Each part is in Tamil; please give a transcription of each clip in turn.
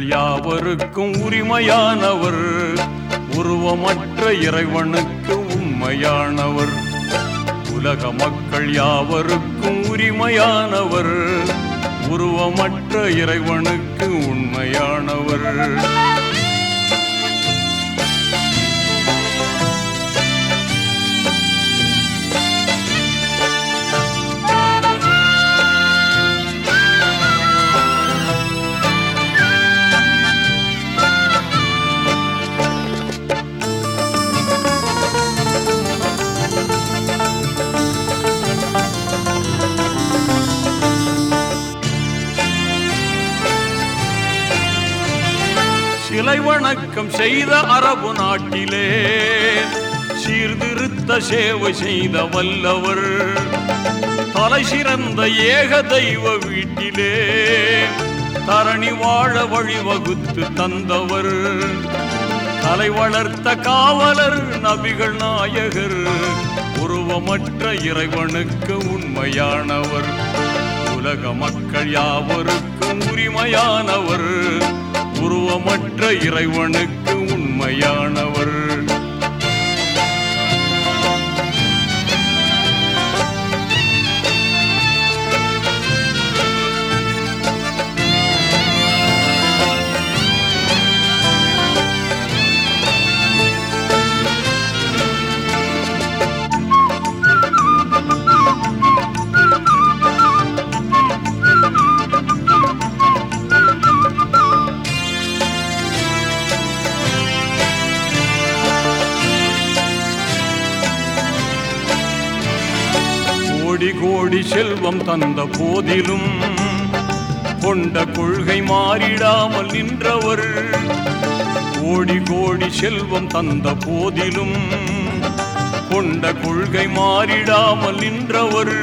மக்கள் யாவருக்கும் உரிமையானவர். உருவமற்ற இறைவனுக்கு உண்மையானவர். உலக மக்கள் யாவருக்கும் உரிமையானவர். உருவமற்ற இறைவனுக்கு உண்மையானவர். சிலை வணக்கம் செய்த அரபு நாட்டிலே சீர்திருத்த சேவை செய்த வல்லவர். தலை சிறந்த ஏக தெய்வ வீட்டிலே தரணி வாழ வழிவகுத்து தந்தவர். தலை வளர்த்த காவலர் நபிகள் நாயகர் உருவமற்ற இறைவனுக்கு உண்மையானவர். உலக மக்கள் யாவருக்கும் உரிமையானவர். உருவமற்ற இறைவனுக்கு உண்மையானவர். கோடி கோடி செல்வம் தந்த போதிலும் கொண்ட கொள்கை மாறிடாமல் நின்றவர். கோடி கோடி செல்வம் தந்த போதிலும் கொண்ட கொள்கை மாறிடாமல் நின்றவர்.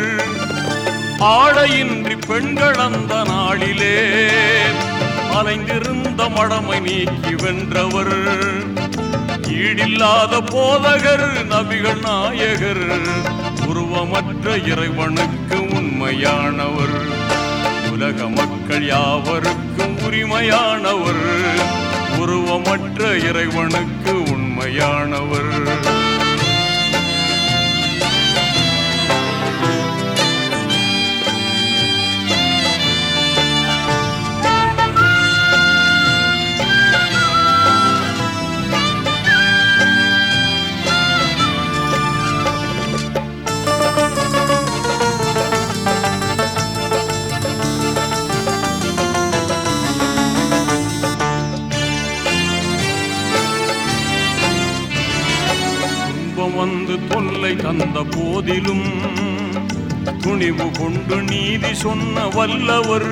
ஆடையின்றி பெண்கள் அந்த நாளிலே அலைந்திருந்த மடமை நீக்கி வென்றவர். ஈடில்லாத போதகர் நபிகள் நாயகர் உருவமற்ற இறைவனுக்கு உண்மையானவர். உலக மக்கள் யாவருக்கும் உரிமையானவர். உருவமற்ற இறைவனுக்கு உண்மையானவர். வந்து தொல்லை தந்த போதிலும் துணிவு கொண்டு நீதி சொன்ன வல்லவர்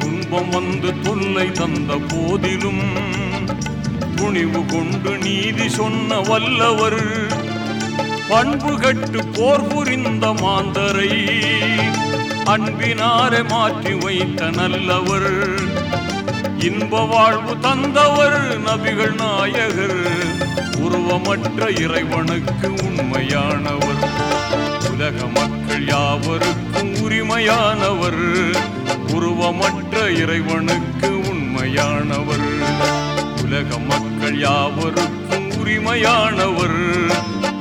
துன்பம் வந்து தொல்லை தந்த போதிலும் துணிவு கொண்டு நீதி சொன்ன வல்லவர் பண்பு கட்டு போர் புரிந்த மாந்தரை அன்பினாரை மாற்றி வைத்த நல்லவர். இன்ப வாழ்வு தந்தவர் நபிகள் நாயகர். உருவமற்ற இறைவனுக்கு உண்மையானவர். உலக மக்கள் யாவருக்கும் உரிமையானவர். உருவமற்ற இறைவனுக்கு உண்மையானவர். உலக மக்கள் யாவருக்கும் உரிமையானவர்.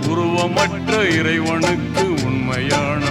உருவமற்ற இறைவனுக்கு உண்மையான